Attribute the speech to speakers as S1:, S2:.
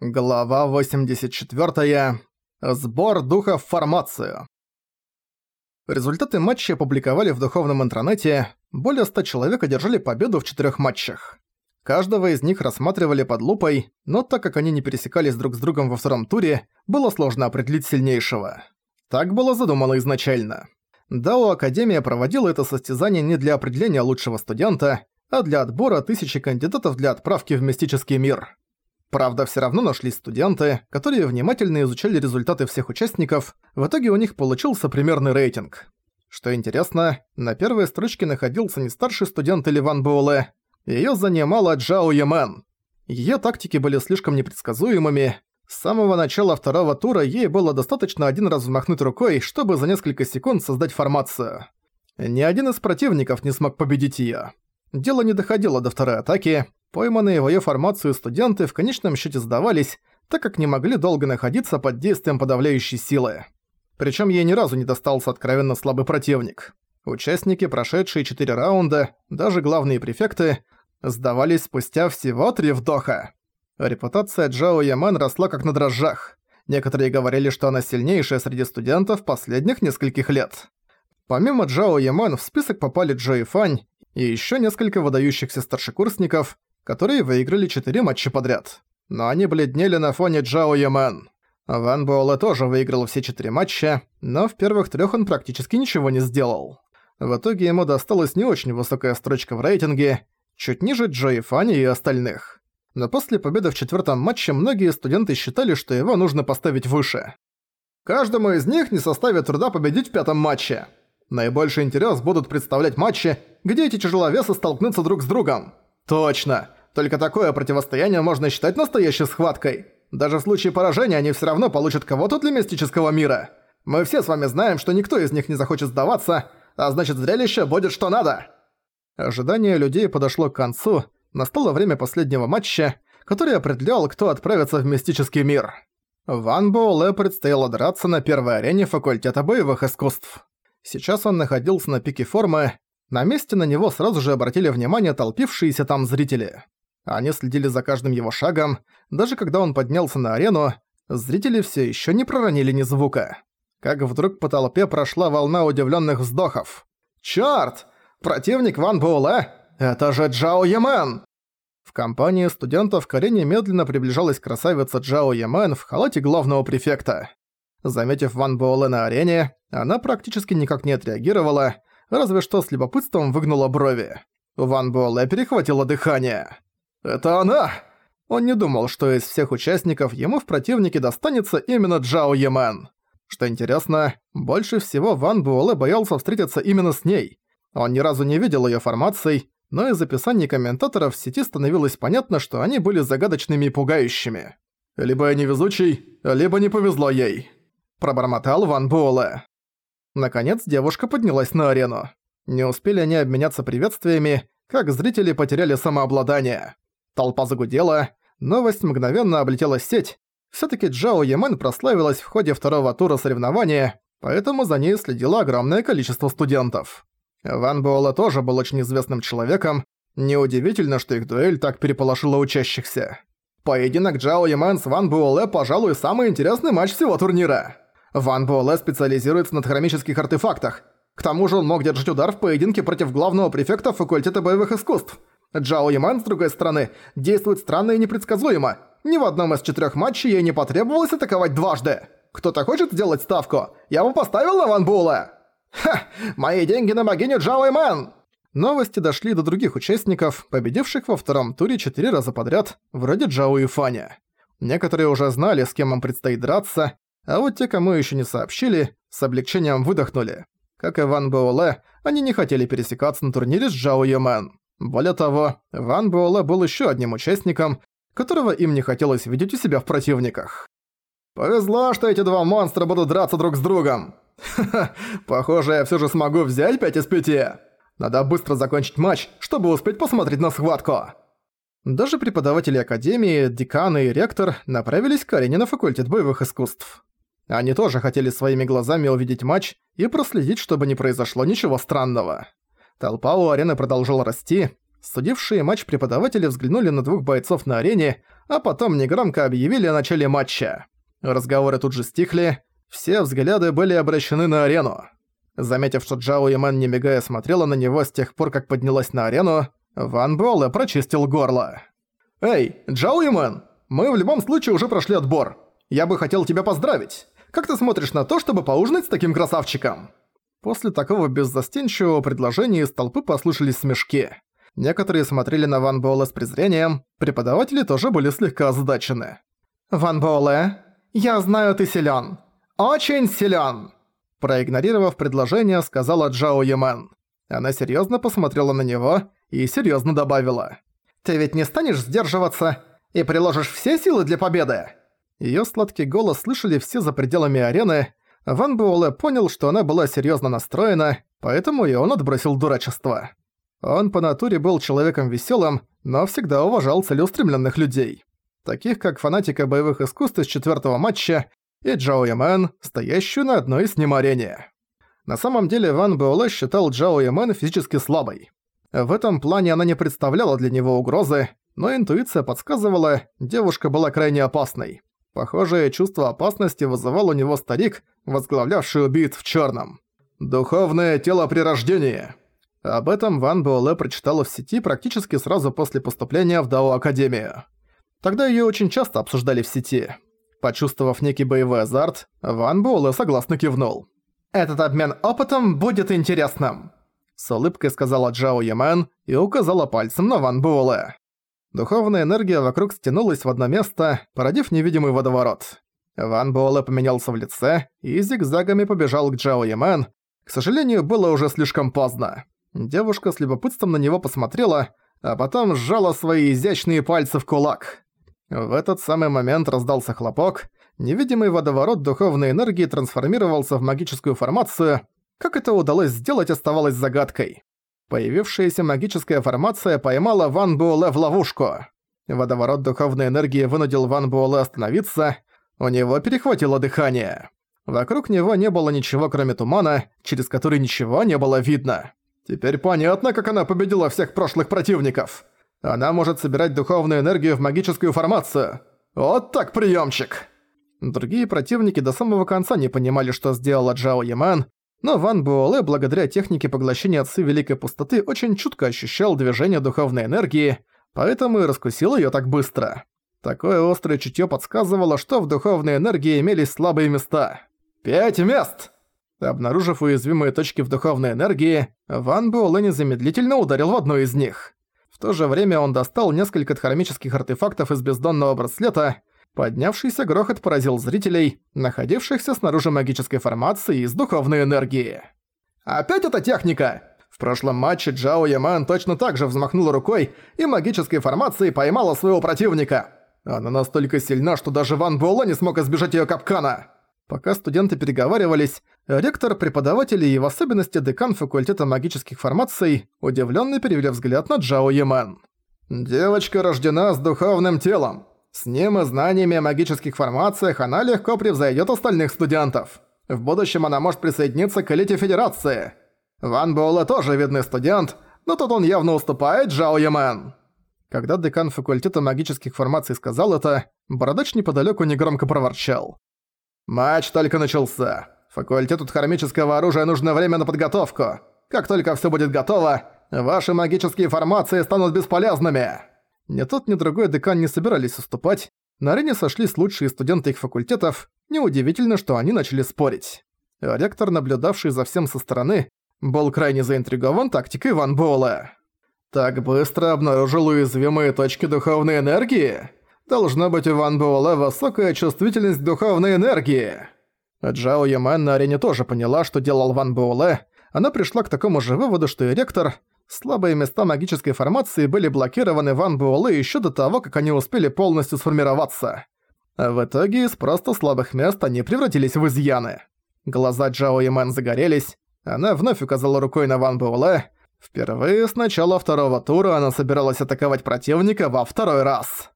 S1: Глава 84. Сбор духа в формацию. Результаты матча опубликовали в духовном интернете. Более 100 человек одержали победу в четырех матчах. Каждого из них рассматривали под лупой, но так как они не пересекались друг с другом во втором туре, было сложно определить сильнейшего. Так было задумано изначально. Дао Академия проводила это состязание не для определения лучшего студента, а для отбора тысячи кандидатов для отправки в мистический мир. Правда, все равно нашлись студенты, которые внимательно изучали результаты всех участников, в итоге у них получился примерный рейтинг. Что интересно, на первой строчке находился не старший студент Ливан Буэлэ, ее занимала Джао Ямен. Ее тактики были слишком непредсказуемыми, с самого начала второго тура ей было достаточно один раз взмахнуть рукой, чтобы за несколько секунд создать формацию. Ни один из противников не смог победить ее. Дело не доходило до второй атаки, Пойманные в её формацию студенты в конечном счёте сдавались, так как не могли долго находиться под действием подавляющей силы. Причём ей ни разу не достался откровенно слабый противник. Участники, прошедшие четыре раунда, даже главные префекты, сдавались спустя всего три вдоха. Репутация Джао Яман росла как на дрожжах. Некоторые говорили, что она сильнейшая среди студентов последних нескольких лет. Помимо Джао Яман в список попали Джо и Фань и ещё несколько выдающихся старшекурсников, которые выиграли четыре матча подряд. Но они бледнели на фоне Джао Ямен. Ван Буэлэ тоже выиграл все четыре матча, но в первых трех он практически ничего не сделал. В итоге ему досталась не очень высокая строчка в рейтинге, чуть ниже Джои Фани и остальных. Но после победы в четвертом матче многие студенты считали, что его нужно поставить выше. Каждому из них не составит труда победить в пятом матче. Наибольший интерес будут представлять матчи, где эти тяжеловесы столкнутся друг с другом. Точно! Только такое противостояние можно считать настоящей схваткой. Даже в случае поражения они все равно получат кого-то для мистического мира. Мы все с вами знаем, что никто из них не захочет сдаваться, а значит зрелище будет что надо. Ожидание людей подошло к концу, настало время последнего матча, который определял, кто отправится в мистический мир. Ван Боуле предстояло драться на первой арене факультета боевых искусств. Сейчас он находился на пике формы, на месте на него сразу же обратили внимание толпившиеся там зрители. Они следили за каждым его шагом. Даже когда он поднялся на арену, зрители все еще не проронили ни звука. Как вдруг по толпе прошла волна удивленных вздохов. «Чёрт! Противник Ван Буэлэ? Это же Джао Ямен!» В компании студентов к арене медленно приближалась красавица Джао Ямен в халате главного префекта. Заметив Ван Буэлэ на арене, она практически никак не отреагировала, разве что с любопытством выгнула брови. Ван Буэлэ перехватила дыхание. «Это она!» Он не думал, что из всех участников ему в противнике достанется именно Джао Ямен. Что интересно, больше всего Ван Буэлэ боялся встретиться именно с ней. Он ни разу не видел ее формаций, но из описаний комментаторов в сети становилось понятно, что они были загадочными и пугающими. «Либо я невезучий, либо не повезло ей», – пробормотал Ван Буэлэ. Наконец девушка поднялась на арену. Не успели они обменяться приветствиями, как зрители потеряли самообладание. Толпа загудела, новость мгновенно облетела сеть. Всё-таки Джао Ямен прославилась в ходе второго тура соревнования, поэтому за ней следило огромное количество студентов. Ван Буэлэ тоже был очень известным человеком, неудивительно, что их дуэль так переполошила учащихся. Поединок Джао Ямен с Ван Буэлэ, пожалуй, самый интересный матч всего турнира. Ван Буэлэ специализируется на хромических артефактах. К тому же он мог держать удар в поединке против главного префекта факультета боевых искусств. Джао Яман, с другой стороны, действует странно и непредсказуемо. Ни в одном из четырех матчей ей не потребовалось атаковать дважды. Кто-то хочет сделать ставку? Я бы поставил на Ван Була! Ха! Мои деньги на богиню Джао Яман! Новости дошли до других участников, победивших во втором туре четыре раза подряд, вроде Джао и Фаня. Некоторые уже знали, с кем им предстоит драться, а вот те, кому еще не сообщили, с облегчением выдохнули. Как и Ван Буэлэ, они не хотели пересекаться на турнире с Джао Йомен. Более того, Ван Буэлэ был еще одним участником, которого им не хотелось видеть у себя в противниках. «Повезло, что эти два монстра будут драться друг с другом! Ха-ха, похоже, я все же смогу взять пять из пяти! Надо быстро закончить матч, чтобы успеть посмотреть на схватку!» Даже преподаватели академии, деканы и ректор направились к арене на факультет боевых искусств. Они тоже хотели своими глазами увидеть матч и проследить, чтобы не произошло ничего странного. Толпа у арены продолжала расти. Судившие матч преподаватели взглянули на двух бойцов на арене, а потом негромко объявили о начале матча. Разговоры тут же стихли, все взгляды были обращены на арену. Заметив, что Джао Иман не мигая смотрела на него с тех пор, как поднялась на арену, Ван Буэлэ прочистил горло. «Эй, Джао Иман, мы в любом случае уже прошли отбор. Я бы хотел тебя поздравить. Как ты смотришь на то, чтобы поужинать с таким красавчиком?» После такого беззастенчивого предложения из толпы послышались смешки. Некоторые смотрели на Ван Буэлэ с презрением, преподаватели тоже были слегка озадачены. «Ван Буэлэ, я знаю, ты силён. Очень силён!» Проигнорировав предложение, сказала Джао Ямен. Она серьёзно посмотрела на него и серьёзно добавила. «Ты ведь не станешь сдерживаться и приложишь все силы для победы?» Её сладкий голос слышали все за пределами арены, Ван Буэлэ понял, что она была серьезно настроена, поэтому и он отбросил дурачество. Он по натуре был человеком веселым, но всегда уважал целеустремленных людей. Таких как фанатика боевых искусств из четвертого матча и Джао Ямен, стоящую на одной с ним арене. На самом деле Ван Буэлэ считал Джао Ямен физически слабой. В этом плане она не представляла для него угрозы, но интуиция подсказывала, девушка была крайне опасной. Похожее чувство опасности вызывал у него старик, возглавлявший убийц в черном. «Духовное тело при рождении». Об этом Ван Буэлэ прочитала в сети практически сразу после поступления в Дао Академию. Тогда ее очень часто обсуждали в сети. Почувствовав некий боевой азарт, Ван Буэлэ согласно кивнул. «Этот обмен опытом будет интересным», — с улыбкой сказала Джао Ямен и указала пальцем на Ван Буэлэ. Духовная энергия вокруг стянулась в одно место, породив невидимый водоворот. Ван Буэлэ поменялся в лице и зигзагами побежал к Джао Ямен. К сожалению, было уже слишком поздно. Девушка с любопытством на него посмотрела, а потом сжала свои изящные пальцы в кулак. В этот самый момент раздался хлопок. Невидимый водоворот духовной энергии трансформировался в магическую формацию. Как это удалось сделать, оставалось загадкой. Появившаяся магическая формация поймала Ван Буэлэ в ловушку. Водоворот духовной энергии вынудил Ван Буэлэ остановиться, у него перехватило дыхание. Вокруг него не было ничего, кроме тумана, через который ничего не было видно. Теперь понятно, как она победила всех прошлых противников. Она может собирать духовную энергию в магическую формацию. Вот так приемчик. Другие противники до самого конца не понимали, что сделала Джао Яман, но Ван Буоле, благодаря технике поглощения отцы Великой Пустоты очень чутко ощущал движение духовной энергии, поэтому и раскусил её так быстро. Такое острое чутьё подсказывало, что в духовной энергии имелись слабые места. «Пять мест!» Обнаружив уязвимые точки в духовной энергии, Ван Буэлэ незамедлительно ударил в одну из них. В то же время он достал несколько дхармических артефактов из бездонного браслета Поднявшийся грохот поразил зрителей, находившихся снаружи магической формации из духовной энергии. «Опять эта техника!» В прошлом матче Джао Яман точно так же взмахнула рукой и магической формацией поймала своего противника. Она настолько сильна, что даже Ван Буэлэ не смог избежать её капкана. Пока студенты переговаривались, ректор, преподаватели и в особенности декан факультета магических формаций удивлённо перевели взгляд на Джао Яман. «Девочка рождена с духовным телом. С ним и знаниями о магических формациях она легко превзойдет остальных студентов. В будущем она может присоединиться к элите Федерации. Ван Буэлэ тоже видный студент, но тут он явно уступает Джао Ямен. Когда декан факультета магических формаций сказал это, бородач неподалеку негромко проворчал. «Матч только начался. Факультету хромического оружия нужно время на подготовку. Как только все будет готово, ваши магические формации станут бесполезными!» Ни тот, ни другой декан не собирались уступать. На арене сошлись лучшие студенты их факультетов. Неудивительно, что они начали спорить. Ректор, наблюдавший за всем со стороны, был крайне заинтригован тактикой Ван Буэлла. «Так быстро обнаружил уязвимые точки духовной энергии? Должна быть у Ван Буэлла высокая чувствительность духовной энергии!» Джао Ямен на арене тоже поняла, что делал Ван Буэлэ. Она пришла к такому же выводу, что и ректор, Слабые места магической формации были блокированы Ван Буэлэ еще до того, как они успели полностью сформироваться. А в итоге из просто слабых мест они превратились в изъяны. Глаза Джао Мэн загорелись, она вновь указала рукой на Ван Буэлэ. Впервые с начала второго тура она собиралась атаковать противника во второй раз.